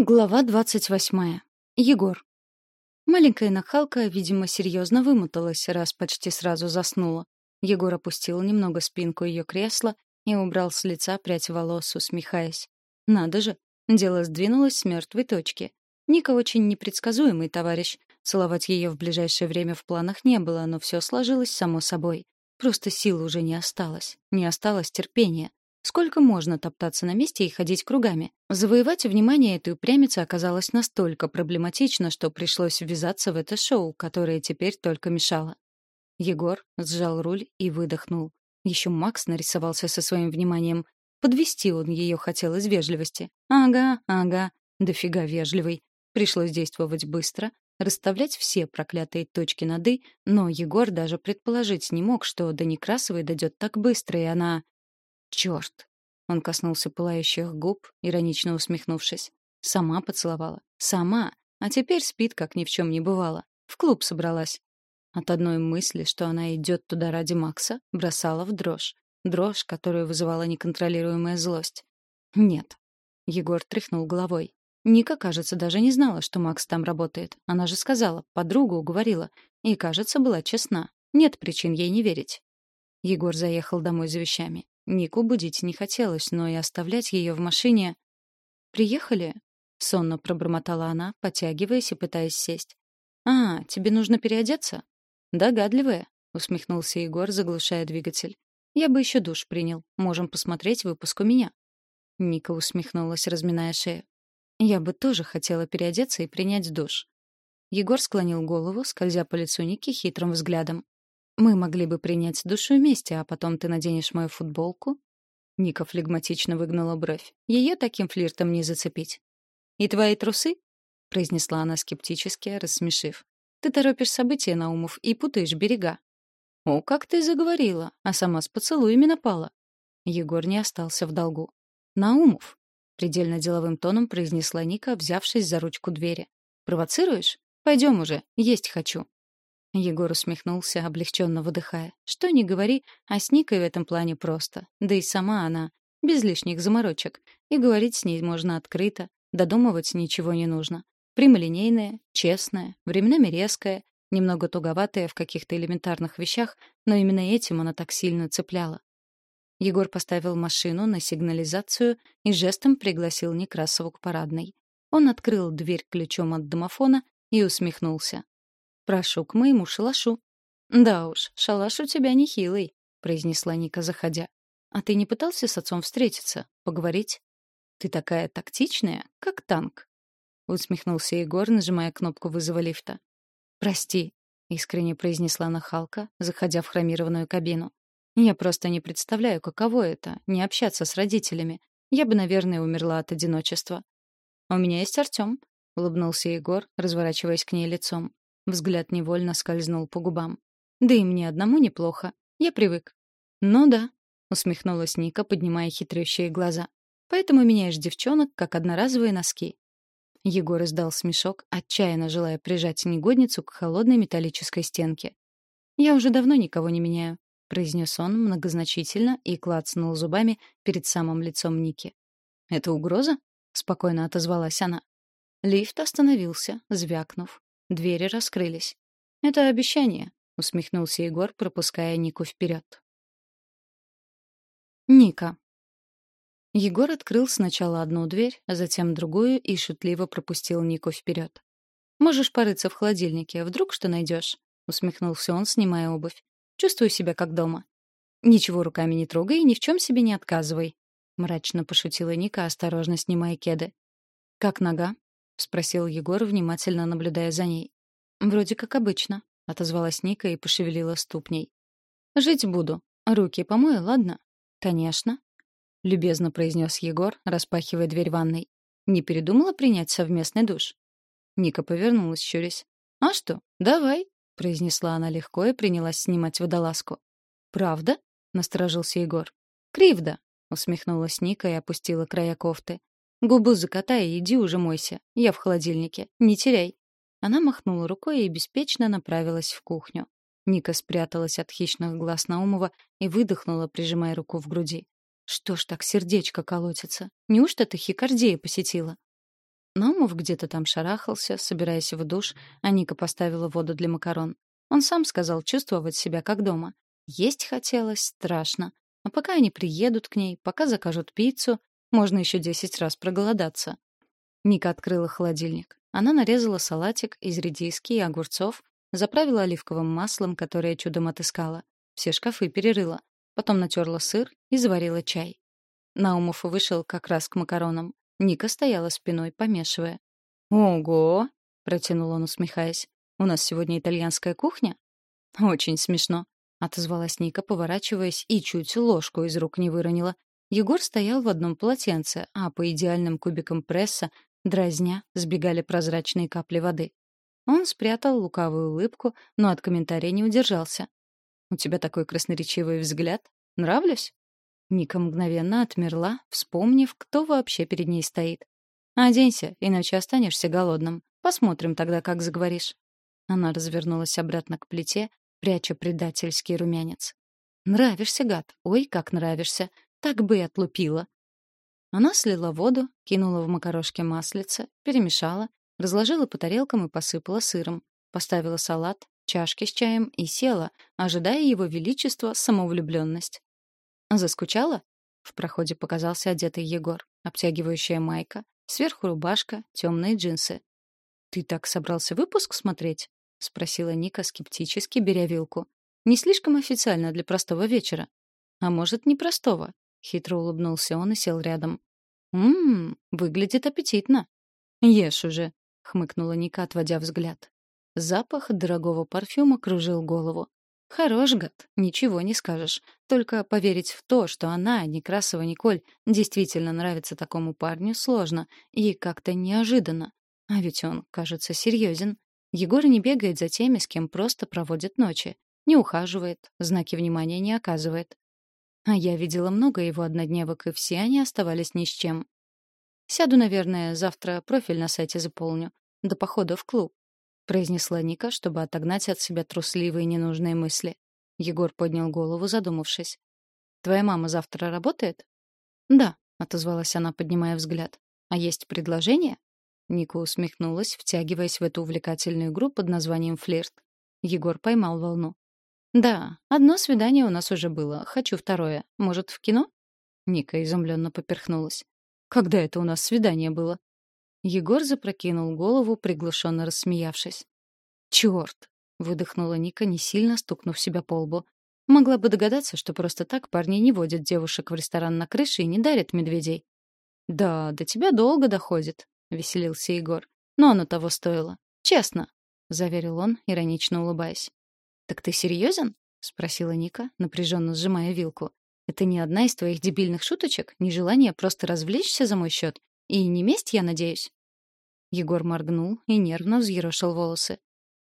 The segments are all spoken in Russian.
Глава двадцать восьмая. Егор. Маленькая нахалка, видимо, серьезно вымоталась, раз почти сразу заснула. Егор опустил немного спинку ее кресла и убрал с лица прядь волос, усмехаясь. Надо же, дело сдвинулось с мертвой точки. Ника очень непредсказуемый товарищ. Целовать ее в ближайшее время в планах не было, но все сложилось само собой. Просто сил уже не осталось. Не осталось терпения. Сколько можно топтаться на месте и ходить кругами? Завоевать внимание этой упрямицы оказалось настолько проблематично, что пришлось ввязаться в это шоу, которое теперь только мешало. Егор сжал руль и выдохнул. Еще Макс нарисовался со своим вниманием. Подвести он ее хотел из вежливости. Ага, ага, дофига вежливый. Пришлось действовать быстро, расставлять все проклятые точки над «и», но Егор даже предположить не мог, что до Некрасовой дойдет так быстро, и она Черт! Он коснулся пылающих губ, иронично усмехнувшись. Сама поцеловала. Сама. А теперь спит, как ни в чем не бывало. В клуб собралась. От одной мысли, что она идет туда ради Макса, бросала в дрожь. Дрожь, которую вызывала неконтролируемая злость. Нет. Егор тряхнул головой. Ника, кажется, даже не знала, что Макс там работает. Она же сказала, подругу уговорила. И, кажется, была честна. Нет причин ей не верить. Егор заехал домой за вещами. Нику будить не хотелось, но и оставлять ее в машине... «Приехали?» — сонно пробормотала она, потягиваясь и пытаясь сесть. «А, тебе нужно переодеться?» «Догадливая», — усмехнулся Егор, заглушая двигатель. «Я бы еще душ принял. Можем посмотреть выпуск у меня». Ника усмехнулась, разминая шею. «Я бы тоже хотела переодеться и принять душ». Егор склонил голову, скользя по лицу Ники хитрым взглядом. Мы могли бы принять душу вместе, а потом ты наденешь мою футболку?» Ника флегматично выгнула бровь. Ее таким флиртом не зацепить. «И твои трусы?» — произнесла она скептически, рассмешив. «Ты торопишь события, Наумов, и путаешь берега». «О, как ты заговорила, а сама с поцелуями напала». Егор не остался в долгу. «Наумов», — предельно деловым тоном произнесла Ника, взявшись за ручку двери. «Провоцируешь? Пойдем уже, есть хочу». Егор усмехнулся, облегченно выдыхая. Что ни говори, а с Никой в этом плане просто. Да и сама она, без лишних заморочек. И говорить с ней можно открыто, додумывать ничего не нужно. Прямолинейная, честная, временами резкая, немного туговатая в каких-то элементарных вещах, но именно этим она так сильно цепляла. Егор поставил машину на сигнализацию и жестом пригласил Некрасову к парадной. Он открыл дверь ключом от домофона и усмехнулся. Прошу к моему шалашу». «Да уж, шалаш у тебя нехилый», — произнесла Ника, заходя. «А ты не пытался с отцом встретиться, поговорить?» «Ты такая тактичная, как танк», — усмехнулся Егор, нажимая кнопку вызова лифта. «Прости», — искренне произнесла нахалка, заходя в хромированную кабину. «Я просто не представляю, каково это — не общаться с родителями. Я бы, наверное, умерла от одиночества». «У меня есть Артём», — улыбнулся Егор, разворачиваясь к ней лицом. Взгляд невольно скользнул по губам. Да и мне одному неплохо. Я привык. Ну да, усмехнулась Ника, поднимая хитрющие глаза. Поэтому меняешь девчонок, как одноразовые носки. Егор издал смешок, отчаянно желая прижать негодницу к холодной металлической стенке. «Я уже давно никого не меняю», — произнес он многозначительно и клацнул зубами перед самым лицом Ники. «Это угроза?» — спокойно отозвалась она. Лифт остановился, звякнув. Двери раскрылись. «Это обещание», — усмехнулся Егор, пропуская Нику вперед. Ника. Егор открыл сначала одну дверь, а затем другую и шутливо пропустил Нику вперед. «Можешь порыться в холодильнике, вдруг что найдешь?» — усмехнулся он, снимая обувь. «Чувствую себя как дома». «Ничего руками не трогай и ни в чем себе не отказывай», — мрачно пошутила Ника, осторожно снимая кеды. «Как нога?» — спросил Егор, внимательно наблюдая за ней. «Вроде как обычно», — отозвалась Ника и пошевелила ступней. «Жить буду. Руки помою, ладно?» «Конечно», — любезно произнес Егор, распахивая дверь ванной. «Не передумала принять совместный душ?» Ника повернулась, щурясь. «А что, давай», — произнесла она легко и принялась снимать водолазку. «Правда?» — насторожился Егор. «Кривда», — усмехнулась Ника и опустила края кофты. Губу закатай и иди уже мойся. Я в холодильнике. Не теряй. Она махнула рукой и беспечно направилась в кухню. Ника спряталась от хищных глаз Наумова и выдохнула, прижимая руку в груди. Что ж так сердечко колотится? Неужто ты хикардея посетила? Наумов где-то там шарахался, собираясь в душ, а Ника поставила воду для макарон. Он сам сказал чувствовать себя как дома. Есть хотелось страшно. А пока они приедут к ней, пока закажут пиццу, можно еще десять раз проголодаться. Ника открыла холодильник. Она нарезала салатик из редиски и огурцов, заправила оливковым маслом, которое чудом отыскала. Все шкафы перерыла. Потом натерла сыр и заварила чай. Наумов вышел как раз к макаронам. Ника стояла спиной, помешивая. «Ого!» — протянул он, усмехаясь. «У нас сегодня итальянская кухня?» «Очень смешно», — отозвалась Ника, поворачиваясь, и чуть ложку из рук не выронила. Егор стоял в одном полотенце, а по идеальным кубикам пресса, дразня, сбегали прозрачные капли воды. Он спрятал лукавую улыбку, но от комментария не удержался. «У тебя такой красноречивый взгляд. Нравлюсь?» Ника мгновенно отмерла, вспомнив, кто вообще перед ней стоит. «Оденься, иначе останешься голодным. Посмотрим тогда, как заговоришь». Она развернулась обратно к плите, пряча предательский румянец. «Нравишься, гад. Ой, как нравишься. Так бы и отлупила». Она слила воду, кинула в макарошке маслице, перемешала, разложила по тарелкам и посыпала сыром. Поставила салат, чашки с чаем и села, ожидая его величества самовлюбленность. Заскучала? В проходе показался одетый Егор, обтягивающая майка, сверху рубашка, темные джинсы. Ты так собрался выпуск смотреть? спросила Ника скептически, беря вилку. Не слишком официально для простого вечера. А может, не простого? Хитро улыбнулся он и сел рядом. «Ммм, выглядит аппетитно». «Ешь уже», — хмыкнула Ника, отводя взгляд. Запах дорогого парфюма кружил голову. Хорош гад, ничего не скажешь. Только поверить в то, что она, Некрасова Николь, действительно нравится такому парню, сложно и как-то неожиданно. А ведь он, кажется, серьезен. Егор не бегает за теми, с кем просто проводит ночи. Не ухаживает, знаки внимания не оказывает. А я видела много его однодневок, и все они оставались ни с чем. Сяду, наверное, завтра профиль на сайте заполню. До похода в клуб произнесла Ника, чтобы отогнать от себя трусливые ненужные мысли. Егор поднял голову, задумавшись. Твоя мама завтра работает? Да, отозвалась она, поднимая взгляд. А есть предложение? Ника усмехнулась, втягиваясь в эту увлекательную игру под названием флирт. Егор поймал волну. Да, одно свидание у нас уже было. Хочу второе. Может, в кино? Ника изумленно поперхнулась. Когда это у нас свидание было? Егор запрокинул голову, приглушенно рассмеявшись. «Чёрт!» — выдохнула Ника, не сильно стукнув себя по лбу. Могла бы догадаться, что просто так парни не водят девушек в ресторан на крыше и не дарят медведей. «Да, до тебя долго доходит», — веселился Егор. «Но оно того стоило. Честно», — заверил он, иронично улыбаясь. «Так ты серьезен? спросила Ника, напряженно сжимая вилку. «Это не одна из твоих дебильных шуточек? Нежелание просто развлечься за мой счет? И не месть, я надеюсь?» Егор моргнул и нервно взъерошил волосы.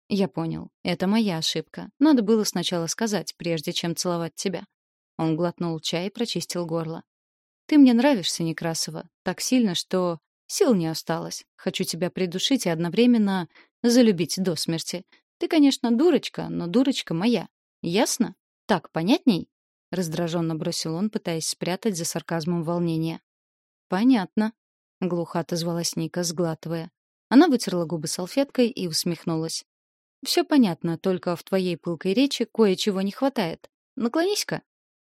«Я понял. Это моя ошибка. Надо было сначала сказать, прежде чем целовать тебя». Он глотнул чай и прочистил горло. «Ты мне нравишься, Некрасова. Так сильно, что сил не осталось. Хочу тебя придушить и одновременно залюбить до смерти. Ты, конечно, дурочка, но дурочка моя. Ясно? Так понятней?» Раздраженно бросил он, пытаясь спрятать за сарказмом волнение. «Понятно», — глухо отозвалась Ника, сглатывая. Она вытерла губы салфеткой и усмехнулась. «Все понятно, только в твоей пылкой речи кое-чего не хватает. Наклонись-ка».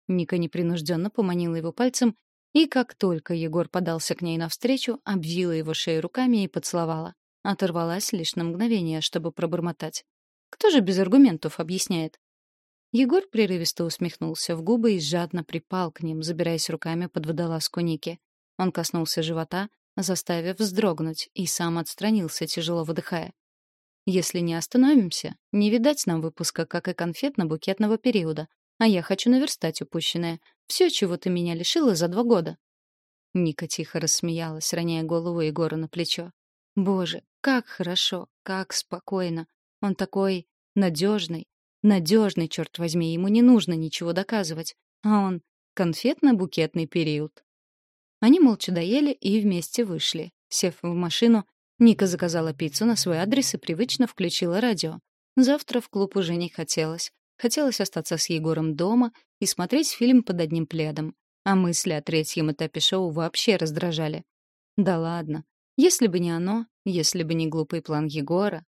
Ника непринужденно поманила его пальцем, и как только Егор подался к ней навстречу, обвила его шею руками и поцеловала. Оторвалась лишь на мгновение, чтобы пробормотать. «Кто же без аргументов объясняет?» Егор прерывисто усмехнулся в губы и жадно припал к ним, забираясь руками под водолазку Ники. Он коснулся живота, заставив вздрогнуть, и сам отстранился, тяжело выдыхая. «Если не остановимся, не видать нам выпуска, как и конфетно-букетного периода. А я хочу наверстать упущенное. Все, чего ты меня лишила за два года». Ника тихо рассмеялась, роняя голову Егора на плечо. «Боже, как хорошо, как спокойно. Он такой надежный, надежный, черт возьми, ему не нужно ничего доказывать. А он конфетно-букетный период. Они молча доели и вместе вышли. Сев в машину, Ника заказала пиццу на свой адрес и привычно включила радио. Завтра в клуб уже не хотелось. Хотелось остаться с Егором дома и смотреть фильм под одним пледом. А мысли о третьем этапе шоу вообще раздражали. Да ладно. Если бы не оно, если бы не глупый план Егора,